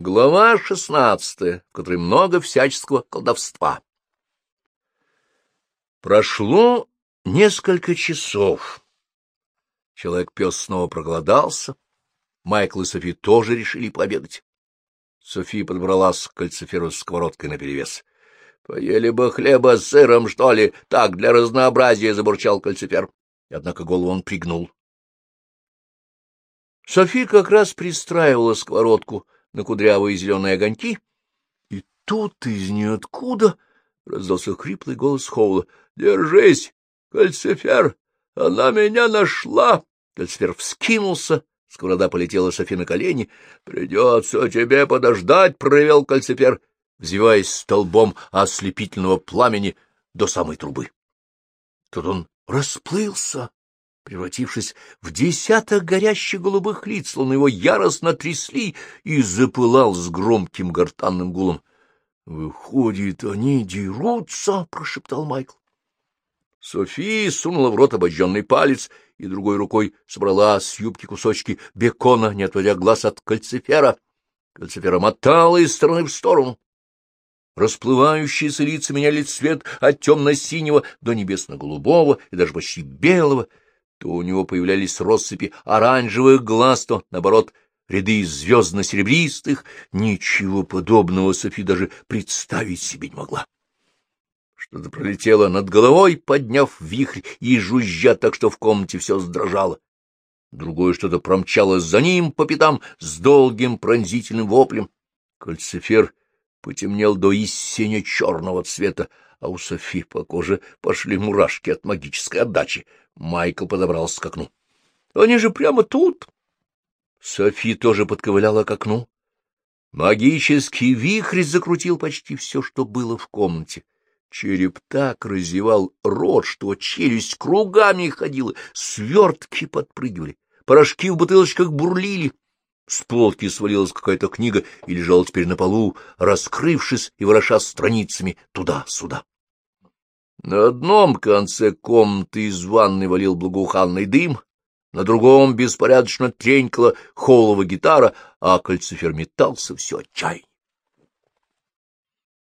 Глава шестнадцатая, в которой много всяческого колдовства. Прошло несколько часов. Человек-пес снова проголодался. Майкл и Софи тоже решили пообедать. София подобралась к кальциферу с сковородкой наперевес. — Поели бы хлеба с сыром, что ли? Так, для разнообразия, — забурчал кальцифер. Однако голову он пригнул. София как раз пристраивала сковородку на кудрявые зеленые огоньки, и тут из ниоткуда раздался хриплый голос Хоула. — Держись, кальцифер! Она меня нашла! Кальцифер вскинулся, сковорода полетела Софи на колени. — Придется тебе подождать, — провел кальцифер, взвиваясь столбом ослепительного пламени до самой трубы. Тут он расплылся превратившись в десяток горящих голубых лиц, словно его яростно трясли, и запылал с громким гортанным гулом. — Выходит, они дерутся, — прошептал Майкл. София сунула в рот обожженный палец и другой рукой собрала с юбки кусочки бекона, не отводя глаз от кальцифера. Кальцифера мотала из стороны в сторону. Расплывающиеся лица меняли цвет от темно-синего до небесно-голубого и даже почти белого — то у него появлялись россыпи оранжевых глаз, то, наоборот, ряды звездно-серебристых. Ничего подобного Софи даже представить себе не могла. Что-то пролетело над головой, подняв вихрь и жужжа так, что в комнате все сдрожало. Другое что-то промчалось за ним по пятам с долгим пронзительным воплем. Кольцефер потемнел до истине черного цвета, а у Софи по коже пошли мурашки от магической отдачи. Майкл подобрался к окну. — Они же прямо тут! Софи тоже подковыляла к окну. Магический вихрь закрутил почти все, что было в комнате. Череп так разевал рот, что челюсть кругами ходила, свертки подпрыгивали, порошки в бутылочках бурлили. С полки свалилась какая-то книга и лежала теперь на полу, раскрывшись и вороша страницами туда-сюда. На одном конце комнаты из ванной валил благоуханный дым, на другом беспорядочно тренькала холова гитара, а кольцефер метался все отчаяние.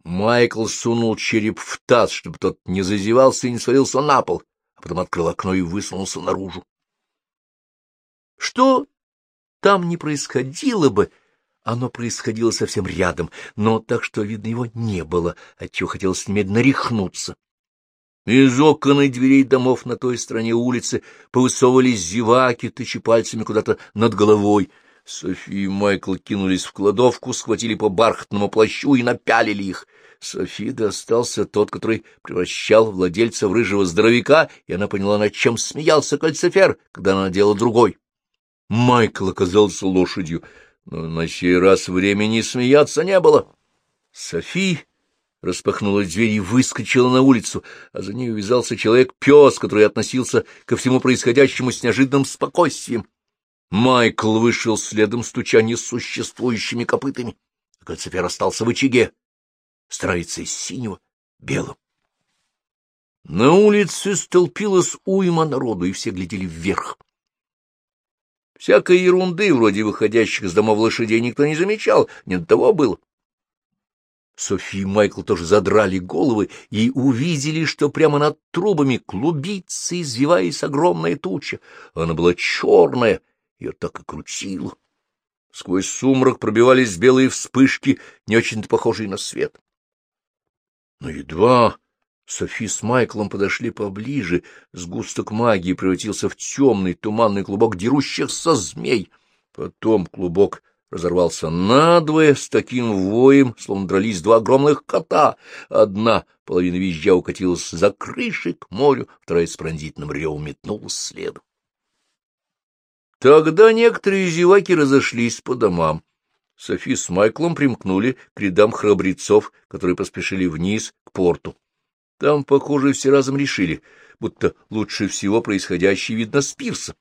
Майкл сунул череп в таз, чтобы тот не зазевался и не свалился на пол, а потом открыл окно и высунулся наружу. Что там не происходило бы, оно происходило совсем рядом, но так что, видно, его не было, отчего хотелось немедленно рехнуться. Из окон и дверей домов на той стороне улицы повысовывались зеваки, тычи пальцами куда-то над головой. Софи и Майкл кинулись в кладовку, схватили по бархатному плащу и напялили их. Софи достался тот, который превращал владельца в рыжего здоровяка, и она поняла, над чем смеялся кольцефер, когда она надела другой. Майкл оказался лошадью, но на сей раз времени смеяться не было. Софи распахнула дверь и выскочила на улицу, а за ней увязался человек-пес, который относился ко всему происходящему с неожиданным спокойствием. Майкл вышел следом, стуча несуществующими копытами. Кальцифер остался в очаге, страница из синего белым. На улице столпилась уйма народу, и все глядели вверх. Всякой ерунды, вроде выходящих из домов лошадей, никто не замечал, не до того было. Софи и Майкл тоже задрали головы и увидели, что прямо над трубами клубится, извиваясь, огромная туча. Она была черная, ее так и крутило. Сквозь сумрак пробивались белые вспышки, не очень-то похожие на свет. Но едва Софи с Майклом подошли поближе, сгусток магии превратился в темный туманный клубок дерущихся змей. Потом клубок разорвался надвое с таким воем, словно дрались два огромных кота. Одна половина визжа укатилась за крышей к морю, вторая с пронзительным ревом метнулась следом. Тогда некоторые зеваки разошлись по домам. Софи с Майклом примкнули к рядам храбрецов, которые поспешили вниз к порту. Там, похоже, все разом решили, будто лучше всего происходящее видно с пирса.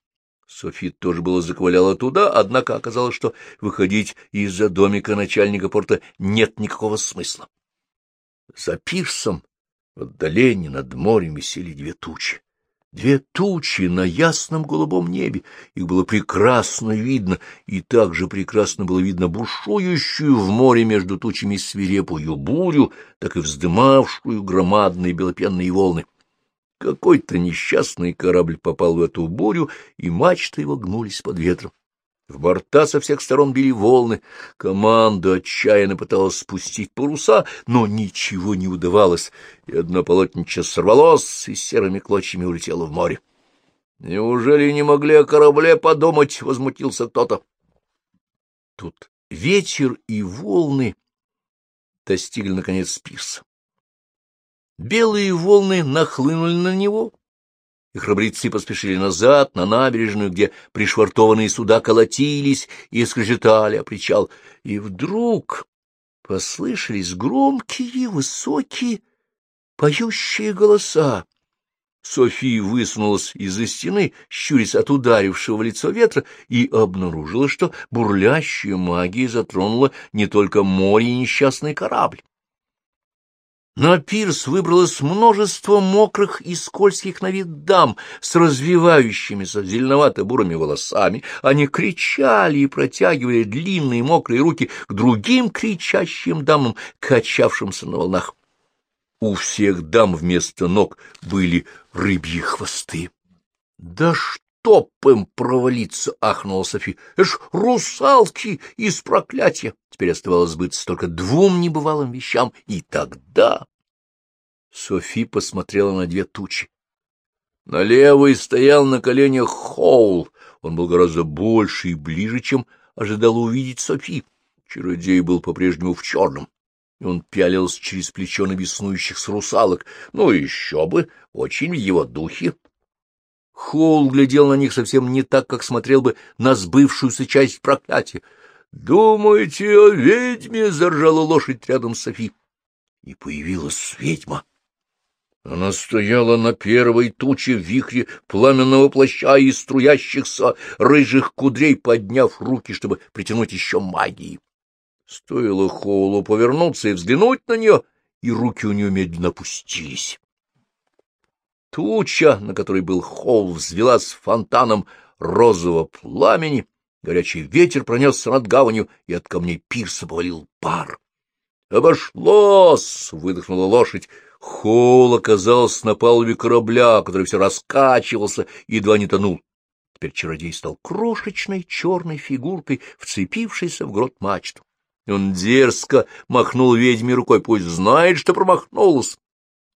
Софи тоже было заковыляла туда, однако оказалось, что выходить из-за домика начальника порта нет никакого смысла. За пирсом в отдалении над морем висели две тучи. Две тучи на ясном голубом небе. Их было прекрасно видно, и также прекрасно было видно бушующую в море между тучами свирепую бурю, так и вздымавшую громадные белопенные волны. Какой-то несчастный корабль попал в эту бурю, и мачты его гнулись под ветром. В борта со всех сторон били волны, команда отчаянно пыталась спустить паруса, но ничего не удавалось, и одно полотнище сорвалось и серыми клочьями улетело в море. — Неужели не могли о корабле подумать? — возмутился кто-то. Тут ветер и волны достигли, наконец, пирса. Белые волны нахлынули на него, и храбрецы поспешили назад, на набережную, где пришвартованные суда колотились и скрежетали о причал. И вдруг послышались громкие, высокие, поющие голоса. София высунулась из-за стены, щурясь от ударившего в лицо ветра, и обнаружила, что бурлящая магия затронула не только море и несчастный корабль. На пирс выбралось множество мокрых и скользких на вид дам с развивающимися зеленовато-бурыми волосами. Они кричали и протягивали длинные мокрые руки к другим кричащим дамам, качавшимся на волнах. У всех дам вместо ног были рыбьи хвосты. — Да чтоб им провалиться! — ахнула Софи. — ж русалки из проклятия! Теперь оставалось сбыться только двум небывалым вещам, и тогда... Софи посмотрела на две тучи. На левой стоял на коленях Хоул. Он был гораздо больше и ближе, чем ожидала увидеть Софи. Чародей был по-прежнему в черном, и он пялился через плечо на беснующихся русалок. Ну, еще бы, очень в его духе. Хоул глядел на них совсем не так, как смотрел бы на сбывшуюся часть проклятия. — Думаете о ведьме? — заржала лошадь рядом с Софи. И появилась ведьма. Она стояла на первой туче вихре пламенного плаща и струящихся рыжих кудрей, подняв руки, чтобы притянуть еще магии. Стоило Хоулу повернуться и взглянуть на нее, и руки у нее медленно опустились. Туча, на которой был Хоул, взвелась фонтаном розового пламени, горячий ветер пронесся над гаванью, и от камней пирса повалил пар. «Обошлось!» — выдохнула лошадь. Холл оказался на палубе корабля, который все раскачивался и едва не тонул. Теперь чародей стал крошечной черной фигуркой, вцепившейся в грот мачту. Он дерзко махнул ведьме рукой, пусть знает, что промахнулась.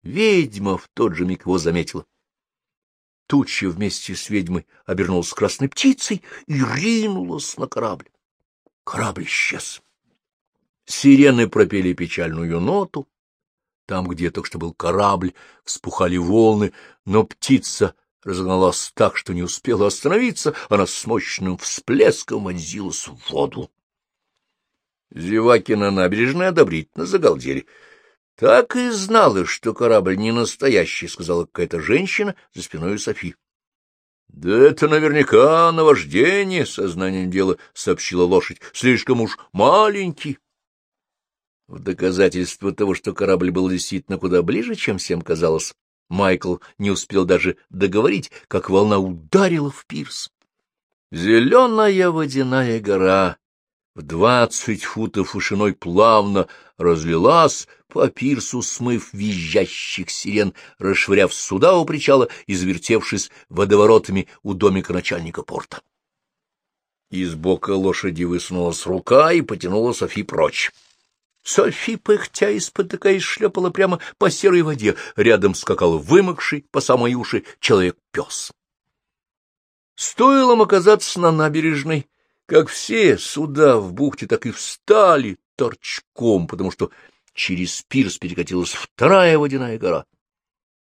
Ведьма в тот же миг его заметила. Туча вместе с ведьмой обернулась красной птицей и ринулась на корабль. Корабль исчез. Сирены пропели печальную ноту. Там, где только что был корабль, вспухали волны, но птица разогналась так, что не успела остановиться, она с мощным всплеском вонзилась в воду. Зеваки на набережной одобрительно загалдели. — Так и знала, что корабль не настоящий, — сказала какая-то женщина за спиной Софи. — Да это наверняка наваждение, — сознанием дела сообщила лошадь, — слишком уж маленький. В доказательство того, что корабль был действительно куда ближе, чем всем казалось, Майкл не успел даже договорить, как волна ударила в пирс. Зеленая водяная гора в двадцать футов вышиной плавно разлилась по пирсу, смыв визжащих сирен, расшвыряв суда у причала и завертевшись водоворотами у домика начальника порта. Из бока лошади высунулась рука и потянула Софи прочь. Софи, пыхтя и спотыкаясь, шлепала прямо по серой воде. Рядом скакал вымокший по самой уши человек-пес. Стоило им оказаться на набережной, как все суда в бухте так и встали торчком, потому что через пирс перекатилась вторая водяная гора.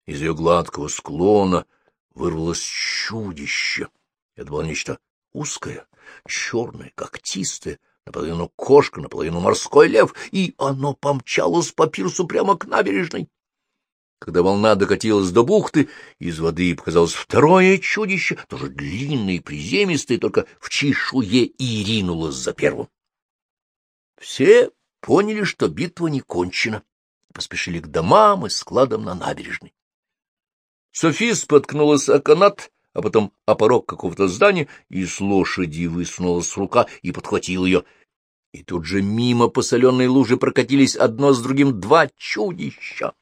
Из ее гладкого склона вырвалось чудище. Это было нечто узкое, черное, когтистое, наполовину кошка, наполовину морской лев, и оно помчалось по пирсу прямо к набережной. Когда волна докатилась до бухты, из воды показалось второе чудище, тоже длинное и приземистое, только в чешуе и ринулось за первым. Все поняли, что битва не кончена, поспешили к домам и складам на набережной. Софи споткнулась о канат, а потом о порог какого-то здания, и с лошади высунулась рука и подхватил ее. И тут же мимо по соленой луже прокатились одно с другим два чудища.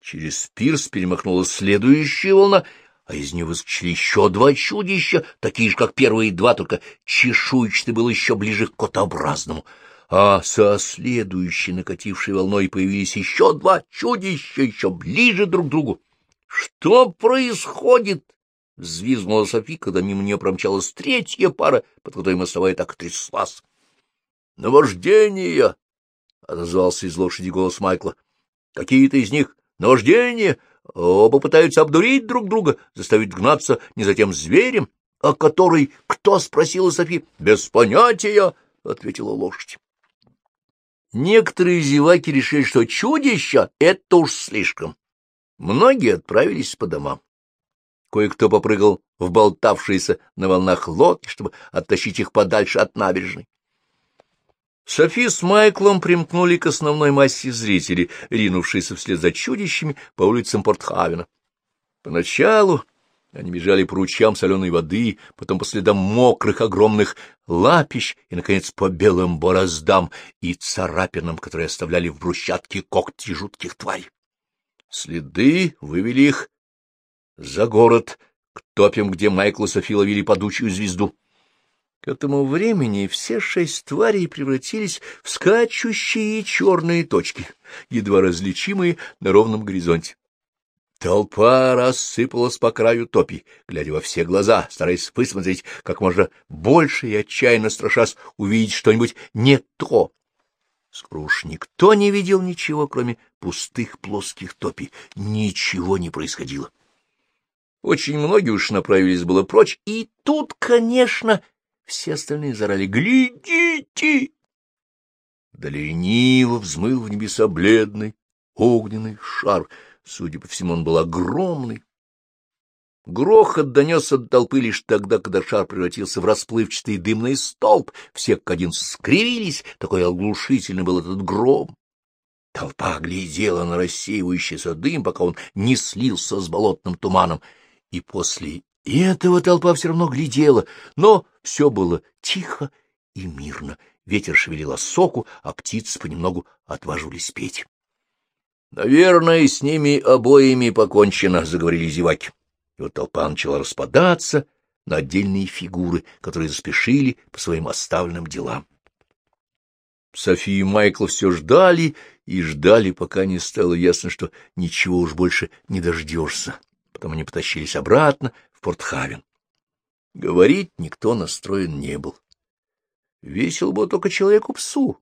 Через пирс перемахнула следующая волна, а из нее выскочили еще два чудища, такие же, как первые два, только чешуйчатый был еще ближе к котообразному. А со следующей накатившей волной появились еще два чудища, еще ближе друг к другу. — Что происходит? — взвизгнула Софи, когда мимо нее промчалась третья пара, под которой мостовая так тряслась. — Наваждение! — отозвался из лошади голос Майкла. — Какие-то из них наваждение, оба пытаются обдурить друг друга, заставить гнаться не за тем зверем, а который... Кто? — спросила Софи. — Без понятия, — ответила лошадь. Некоторые зеваки решили, что чудища — это уж слишком. Многие отправились по домам. Кое-кто попрыгал в болтавшиеся на волнах лодки, чтобы оттащить их подальше от набережной. Софи с Майклом примкнули к основной массе зрителей, ринувшейся вслед за чудищами по улицам Портхавена. Поначалу они бежали по ручьям соленой воды, потом по следам мокрых огромных лапищ и, наконец, по белым бороздам и царапинам, которые оставляли в брусчатке когти жутких тварей. Следы вывели их за город, к топям, где Майкл и Софи ловили падучую звезду. К этому времени все шесть тварей превратились в скачущие черные точки, едва различимые на ровном горизонте. Толпа рассыпалась по краю топи, глядя во все глаза, стараясь высмотреть как можно больше и отчаянно страшась увидеть что-нибудь не то. Скоро уж никто не видел ничего, кроме пустых плоских топий. Ничего не происходило. Очень многие уж направились было прочь, и тут, конечно, все остальные зарали «Глядите!» Да лениво взмыл в небеса бледный огненный шар — Судя по всему, он был огромный. Грохот донесся до толпы лишь тогда, когда шар превратился в расплывчатый дымный столб. Все как один скривились, такой оглушительный был этот гром. Толпа глядела на рассеивающийся дым, пока он не слился с болотным туманом. И после этого толпа все равно глядела, но все было тихо и мирно. Ветер шевелил соку, а птицы понемногу отваживались петь. — Наверное, с ними обоими покончено, — заговорили зеваки. И вот толпа начала распадаться на отдельные фигуры, которые заспешили по своим оставленным делам. София и Майкл все ждали и ждали, пока не стало ясно, что ничего уж больше не дождешься. Потом они потащились обратно в Портхавен. Говорить никто настроен не был. Весело было только человеку-псу,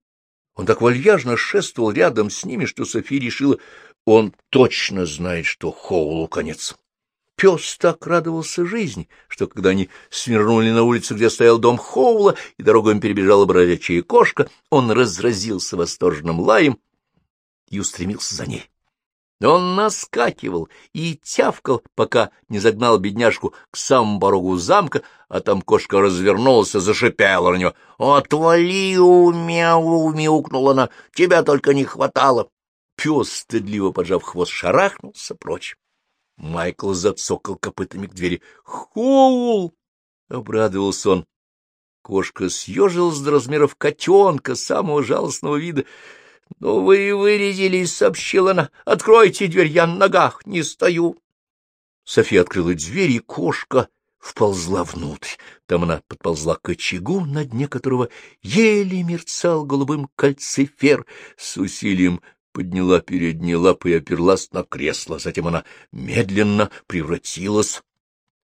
он так вальяжно шествовал рядом с ними, что София решила, он точно знает, что Хоулу конец. Пес так радовался жизни, что когда они свернули на улицу, где стоял дом Хоула, и дорогу им перебежала бродячая кошка, он разразился восторженным лаем и устремился за ней. Он наскакивал и тявкал, пока не загнал бедняжку к самому порогу замка, а там кошка развернулась и зашипела на него. «Отвали, мяу!» — мяукнула она. «Тебя только не хватало!» Пес, стыдливо поджав хвост, шарахнулся прочь. Майкл зацокал копытами к двери. «Хоул!» — обрадовался он. Кошка съежилась до размеров котенка, самого жалостного вида. — Ну вы вырядились, — сообщила она. — Откройте дверь, я на ногах не стою. София открыла дверь, и кошка вползла внутрь. Там она подползла к очагу, на дне которого еле мерцал голубым кальцифер. С усилием подняла передние лапы и оперлась на кресло. Затем она медленно превратилась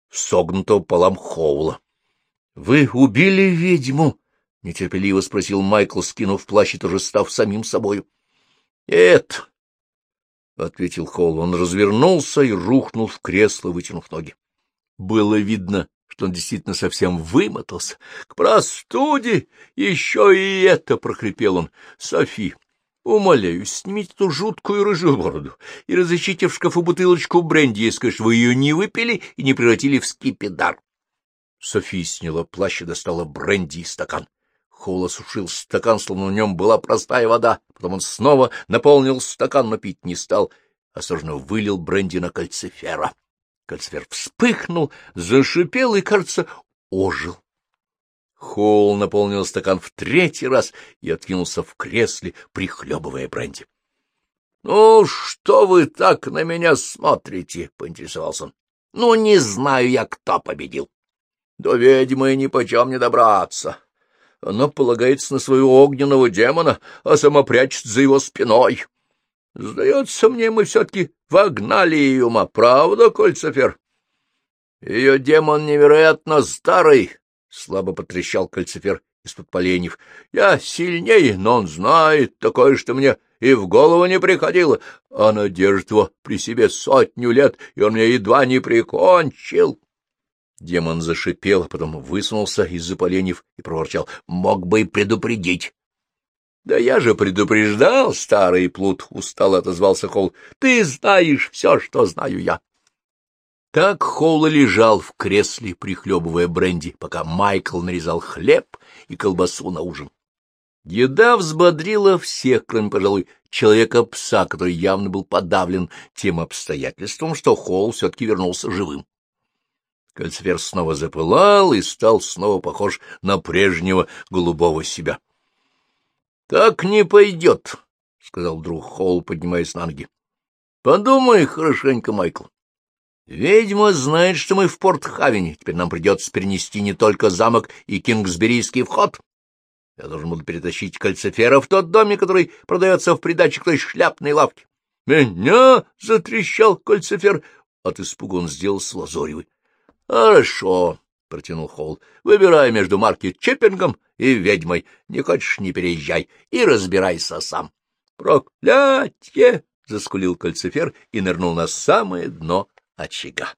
в согнутого полам Хоула. — Вы убили ведьму? — нетерпеливо спросил Майкл, скинув плащ и тоже став самим собою. — Это... — ответил Холл. Он развернулся и рухнул в кресло, вытянув ноги. Было видно, что он действительно совсем вымотался. — К простуде еще и это! — прохрипел он. — Софи, умоляю, снимите эту жуткую рыжую бороду и разыщите в шкафу бутылочку бренди, если, конечно, вы ее не выпили и не превратили в скипидар. Софи сняла плащ и достала бренди и стакан. Хоул осушил стакан, словно в нем была простая вода. Потом он снова наполнил стакан, но пить не стал, осторожно вылил бренди на кальцифера. Кальцифер вспыхнул, зашипел и, кажется, ожил. Холл наполнил стакан в третий раз и откинулся в кресле, прихлебывая бренди. — Ну, что вы так на меня смотрите? — поинтересовался он. — Ну, не знаю я, кто победил. До ведьмы нипочем не добраться. Она полагается на своего огненного демона, а сама прячется за его спиной. Сдается мне, мы все-таки вогнали ее ума, правда, Кольцефер? Ее демон невероятно старый, — слабо потрещал Кольцефер из-под поленьев. Я сильнее, но он знает такое, что мне и в голову не приходило. Она держит его при себе сотню лет, и он меня едва не прикончил. Демон зашипел, потом высунулся из-за поленьев и проворчал. — Мог бы и предупредить. — Да я же предупреждал, старый плут, — устало отозвался Холл. — Ты знаешь все, что знаю я. Так Холл лежал в кресле, прихлебывая бренди, пока Майкл нарезал хлеб и колбасу на ужин. Еда взбодрила всех, кроме, пожалуй, человека-пса, который явно был подавлен тем обстоятельством, что Холл все-таки вернулся живым. Кальцифер снова запылал и стал снова похож на прежнего голубого себя. — Так не пойдет, — сказал друг Холл, поднимаясь на ноги. — Подумай хорошенько, Майкл. Ведьма знает, что мы в Порт-Хавене. Теперь нам придется перенести не только замок и Кингсберийский вход. Я должен буду перетащить кальцифера в тот домик, который продается в придаче к той шляпной лавке. — Меня? — затрещал кальцифер. От испуга он сделался лазоревый. — Хорошо, — протянул Холл. — Выбирай между марки Чиппингом и ведьмой. Не хочешь — не переезжай и разбирайся сам. — Проклятье! — заскулил кальцифер и нырнул на самое дно очага.